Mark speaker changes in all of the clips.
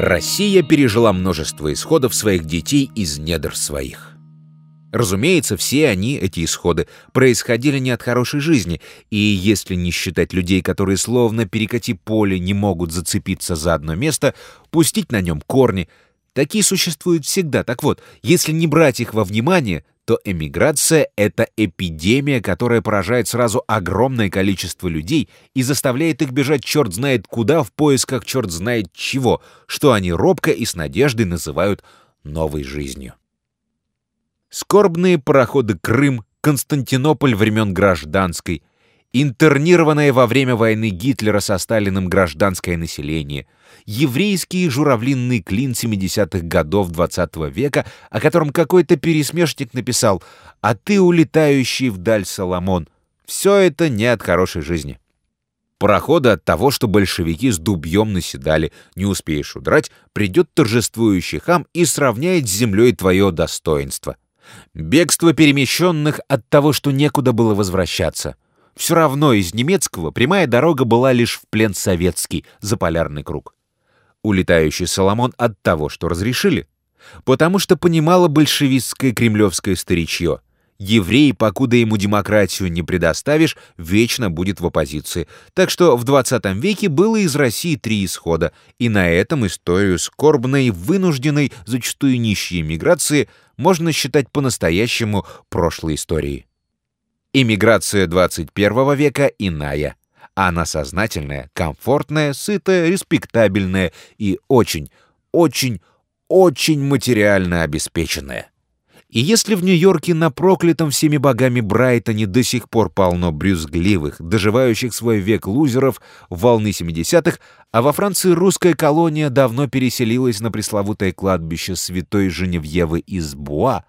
Speaker 1: Россия пережила множество исходов своих детей из недр своих. Разумеется, все они, эти исходы, происходили не от хорошей жизни, и если не считать людей, которые словно перекати поле не могут зацепиться за одно место, пустить на нем корни, такие существуют всегда. Так вот, если не брать их во внимание, то эмиграция — это эпидемия, которая поражает сразу огромное количество людей и заставляет их бежать черт знает куда в поисках черт знает чего, что они робко и с надеждой называют новой жизнью. Скорбные пароходы Крым, Константинополь времен гражданской, интернированное во время войны Гитлера со Сталиным гражданское население, еврейский журавлинный клин 70-х годов XX -го века, о котором какой-то пересмешник написал «А ты улетающий вдаль Соломон». Все это не от хорошей жизни. Пароходы от того, что большевики с дубьем наседали, не успеешь удрать, придет торжествующий хам и сравняет с землей твое достоинство. Бегство перемещенных от того, что некуда было возвращаться. Все равно из немецкого прямая дорога была лишь в плен советский, за полярный круг. Улетающий Соломон от того, что разрешили. Потому что понимало большевистское кремлевское старичье. Еврей, покуда ему демократию не предоставишь, вечно будет в оппозиции. Так что в 20 веке было из России три исхода, и на этом историю скорбной, вынужденной, зачастую нищей миграции можно считать по-настоящему прошлой историей. Иммиграция 21 века иная. Она сознательная, комфортная, сытая, респектабельная и очень, очень, очень материально обеспеченная. И если в Нью-Йорке на проклятом всеми богами Брайтоне до сих пор полно брюзгливых, доживающих свой век лузеров волны 70-х, а во Франции русская колония давно переселилась на пресловутое кладбище святой Женевьевы из Буа,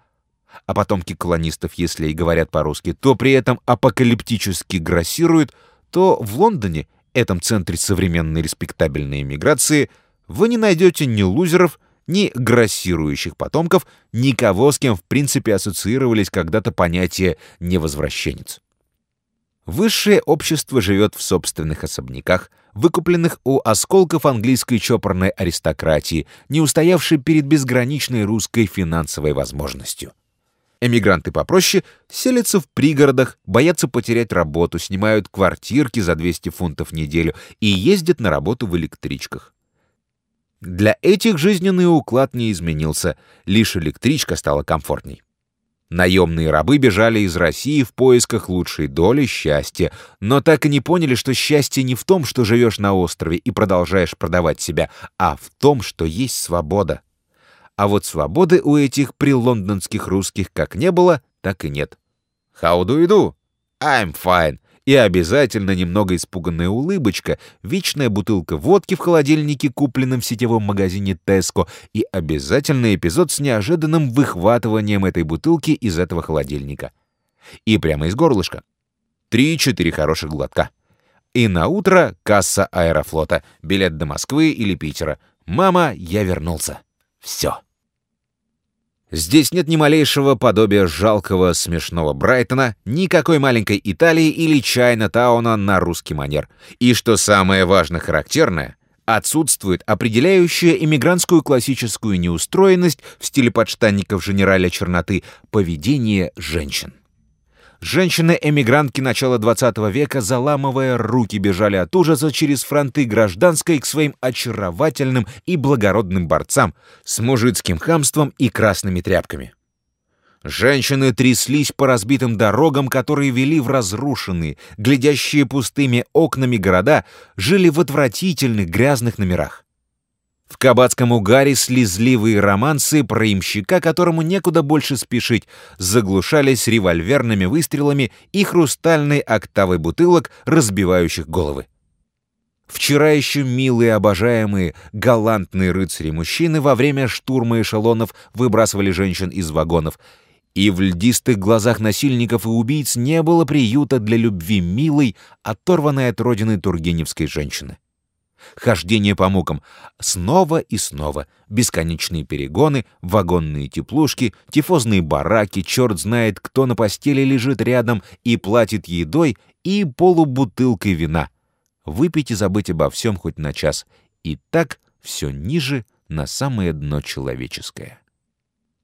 Speaker 1: а потомки колонистов, если и говорят по-русски, то при этом апокалиптически грассируют, то в Лондоне, этом центре современной респектабельной эмиграции, вы не найдете ни лузеров, ни грассирующих потомков, никого, с кем в принципе ассоциировались когда-то понятия «невозвращенец». Высшее общество живет в собственных особняках, выкупленных у осколков английской чопорной аристократии, не устоявшей перед безграничной русской финансовой возможностью. Эмигранты попроще селятся в пригородах, боятся потерять работу, снимают квартирки за 200 фунтов в неделю и ездят на работу в электричках. Для этих жизненный уклад не изменился, лишь электричка стала комфортней. Наемные рабы бежали из России в поисках лучшей доли счастья, но так и не поняли, что счастье не в том, что живешь на острове и продолжаешь продавать себя, а в том, что есть свобода. А вот свободы у этих прилондонских русских как не было, так и нет. «How do you do?» «I'm fine», и обязательно немного испуганная улыбочка, вечная бутылка водки в холодильнике, купленном в сетевом магазине Tesco, и обязательный эпизод с неожиданным выхватыванием этой бутылки из этого холодильника. И прямо из горлышка. Три-четыре хороших глотка. И на утро касса аэрофлота, билет до Москвы или Питера. «Мама, я вернулся». Все. Здесь нет ни малейшего подобия жалкого смешного Брайтона, никакой маленькой Италии или Чайна-тауна на русский манер. И что самое важно характерное, отсутствует определяющая иммигрантскую классическую неустроенность в стиле подштанников генераля черноты поведение женщин. Женщины-эмигрантки начала XX века, заламывая руки, бежали от ужаса через фронты гражданской к своим очаровательным и благородным борцам с мужицким хамством и красными тряпками. Женщины тряслись по разбитым дорогам, которые вели в разрушенные, глядящие пустыми окнами города, жили в отвратительных грязных номерах. В кабацком угаре слезливые романсы про имщика, которому некуда больше спешить, заглушались револьверными выстрелами и хрустальной октавой бутылок, разбивающих головы. Вчера еще милые, обожаемые, галантные рыцари-мужчины во время штурма эшелонов выбрасывали женщин из вагонов, и в льдистых глазах насильников и убийц не было приюта для любви милой, оторванной от родины тургеневской женщины хождение по мукам. Снова и снова. Бесконечные перегоны, вагонные теплушки, тифозные бараки, черт знает, кто на постели лежит рядом и платит едой и полубутылкой вина. Выпить и забыть обо всем хоть на час. И так все ниже, на самое дно человеческое.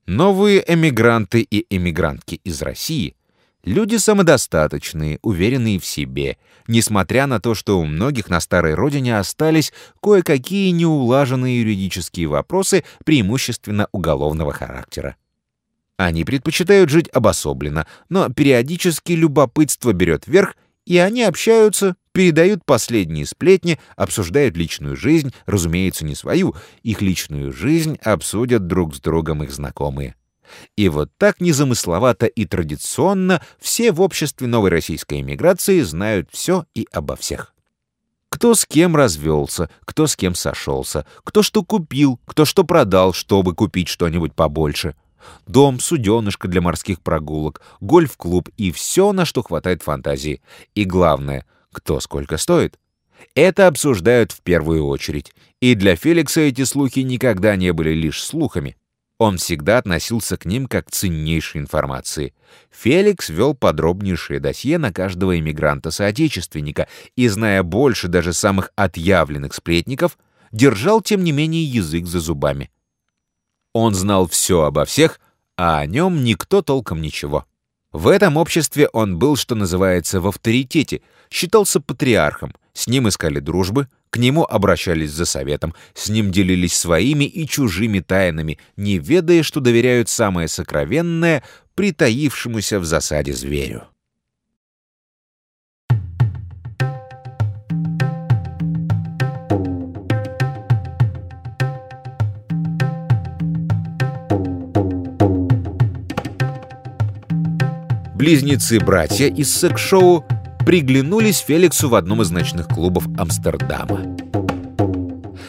Speaker 1: Новые эмигранты и эмигрантки из России — люди самодостаточные, уверенные в себе, несмотря на то, что у многих на старой родине остались кое-какие неулаженные юридические вопросы, преимущественно уголовного характера. Они предпочитают жить обособленно, но периодически любопытство берет верх, и они общаются, передают последние сплетни, обсуждают личную жизнь, разумеется, не свою, их личную жизнь обсудят друг с другом их знакомые. И вот так незамысловато и традиционно все в обществе новой российской эмиграции знают все и обо всех. Кто с кем развелся, кто с кем сошелся, кто что купил, кто что продал, чтобы купить что-нибудь побольше — Дом, суденышко для морских прогулок, гольф-клуб и все, на что хватает фантазии. И главное, кто сколько стоит. Это обсуждают в первую очередь. И для Феликса эти слухи никогда не были лишь слухами. Он всегда относился к ним как к ценнейшей информации. Феликс вел подробнейшее досье на каждого иммигранта-соотечественника и, зная больше даже самых отъявленных сплетников, держал, тем не менее, язык за зубами. Он знал все обо всех, а о нем никто толком ничего. В этом обществе он был, что называется, в авторитете, считался патриархом, с ним искали дружбы, к нему обращались за советом, с ним делились своими и чужими тайнами, не ведая, что доверяют самое сокровенное притаившемуся в засаде зверю. Близнецы-братья из секс-шоу приглянулись Феликсу в одном из ночных клубов Амстердама.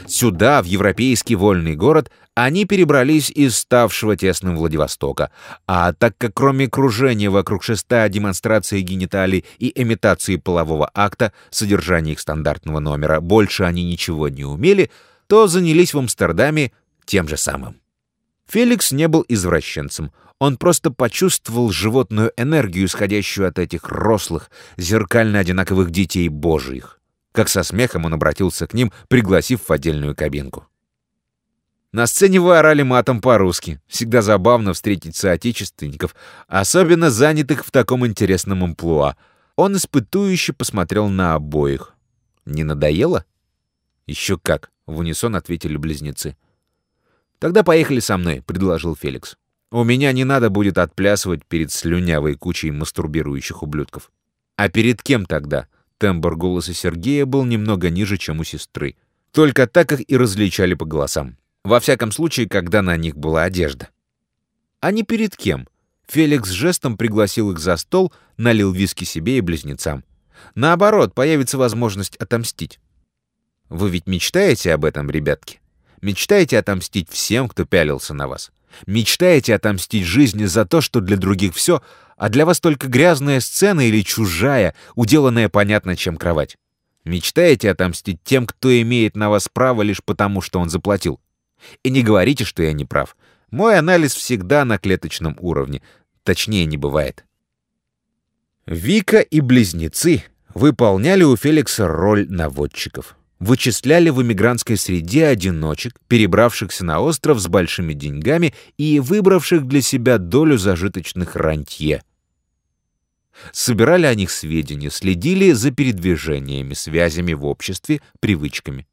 Speaker 1: Сюда, в европейский вольный город, они перебрались из ставшего тесным Владивостока. А так как кроме кружения вокруг шеста, демонстрации гениталий и имитации полового акта, содержания их стандартного номера, больше они ничего не умели, то занялись в Амстердаме тем же самым. Феликс не был извращенцем. Он просто почувствовал животную энергию, исходящую от этих рослых, зеркально одинаковых детей божьих. Как со смехом он обратился к ним, пригласив в отдельную кабинку. На сцене вы орали матом по-русски. Всегда забавно встретить соотечественников, особенно занятых в таком интересном амплуа. Он испытующе посмотрел на обоих. «Не надоело?» «Еще как», — в унисон ответили близнецы. «Тогда поехали со мной», — предложил Феликс. У меня не надо будет отплясывать перед слюнявой кучей мастурбирующих ублюдков. А перед кем тогда? Тембр голоса Сергея был немного ниже, чем у сестры. Только так их и различали по голосам. Во всяком случае, когда на них была одежда. А не перед кем? Феликс жестом пригласил их за стол, налил виски себе и близнецам. Наоборот, появится возможность отомстить. Вы ведь мечтаете об этом, ребятки? Мечтаете отомстить всем, кто пялился на вас? Мечтаете отомстить жизни за то, что для других все, а для вас только грязная сцена или чужая, уделанная понятно чем кровать? Мечтаете отомстить тем, кто имеет на вас право лишь потому, что он заплатил? И не говорите, что я не прав. Мой анализ всегда на клеточном уровне. Точнее, не бывает. Вика и близнецы выполняли у Феликса роль наводчиков вычисляли в эмигрантской среде одиночек, перебравшихся на остров с большими деньгами и выбравших для себя долю зажиточных рантье. Собирали о них сведения, следили за передвижениями, связями в обществе, привычками.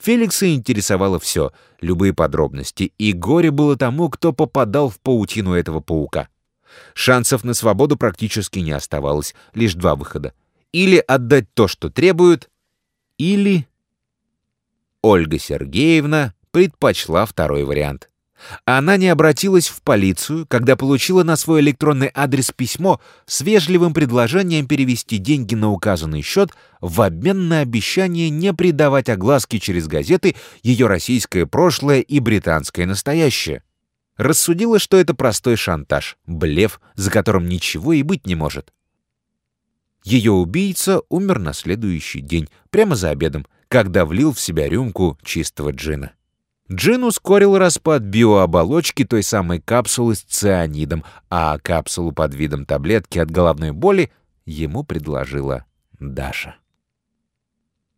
Speaker 1: Феликса интересовало все, любые подробности, и горе было тому, кто попадал в паутину этого паука. Шансов на свободу практически не оставалось, лишь два выхода. Или отдать то, что требуют, или Ольга Сергеевна предпочла второй вариант. Она не обратилась в полицию, когда получила на свой электронный адрес письмо с вежливым предложением перевести деньги на указанный счет в обмен на обещание не придавать огласке через газеты ее российское прошлое и британское настоящее. Рассудила, что это простой шантаж, блеф, за которым ничего и быть не может. Ее убийца умер на следующий день, прямо за обедом, когда влил в себя рюмку чистого джина. Джин ускорил распад биооболочки той самой капсулы с цианидом, а капсулу под видом таблетки от головной боли ему предложила Даша.